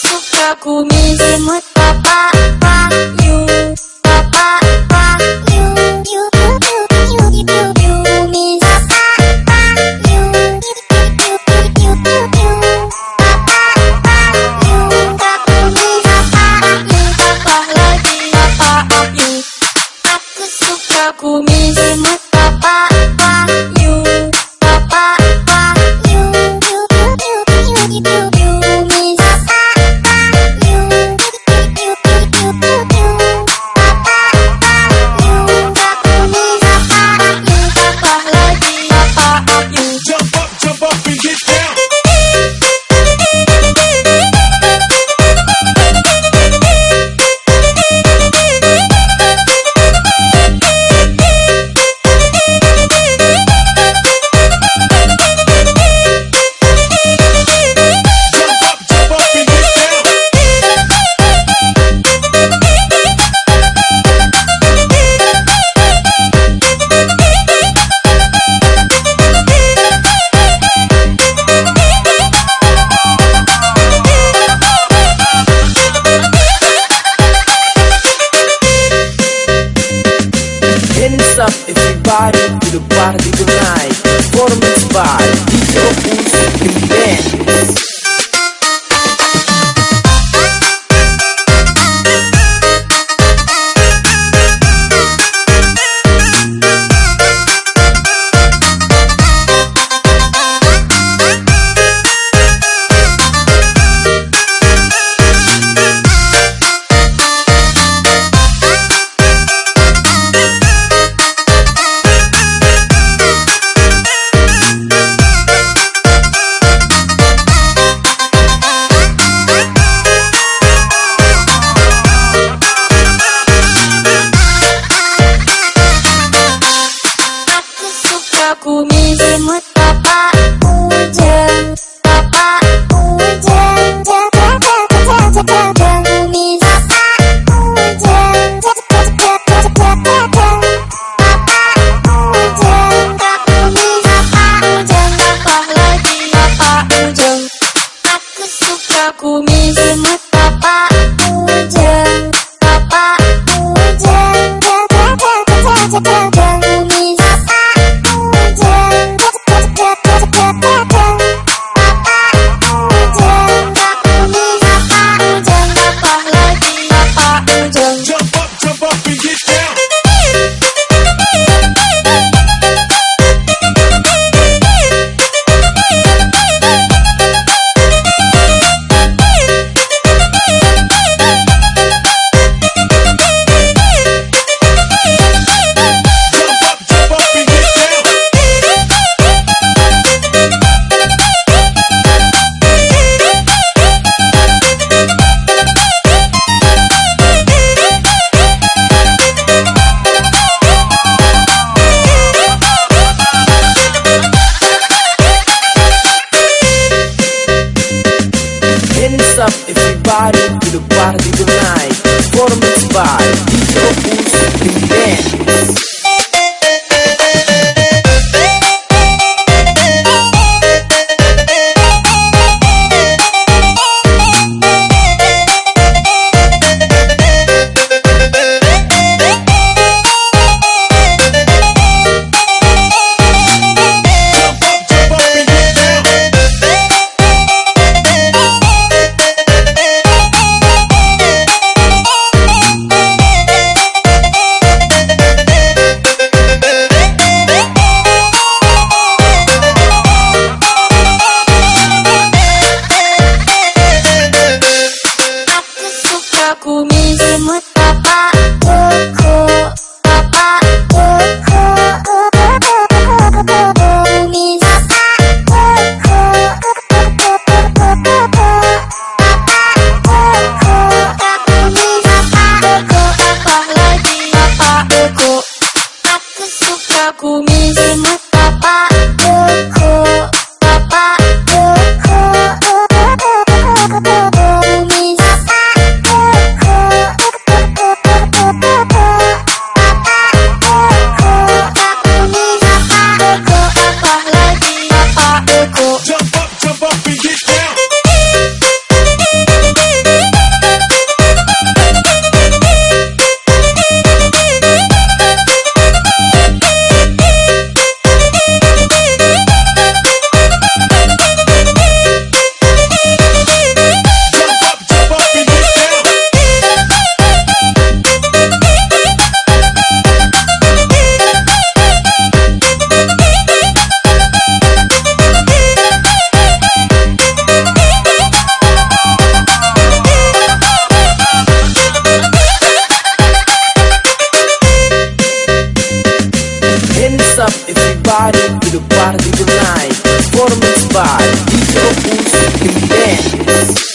suka ku mirimut papa, papa, tonight. Performance by DJ Opus Band. 찾아. moving my Party to the party tonight. Performance by e Opus in Dance.